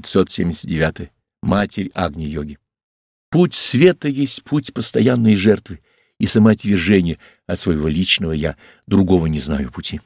579. Матерь Агни-йоги. Путь света есть путь постоянной жертвы и самоотвержения от своего личного «я», другого не знаю пути.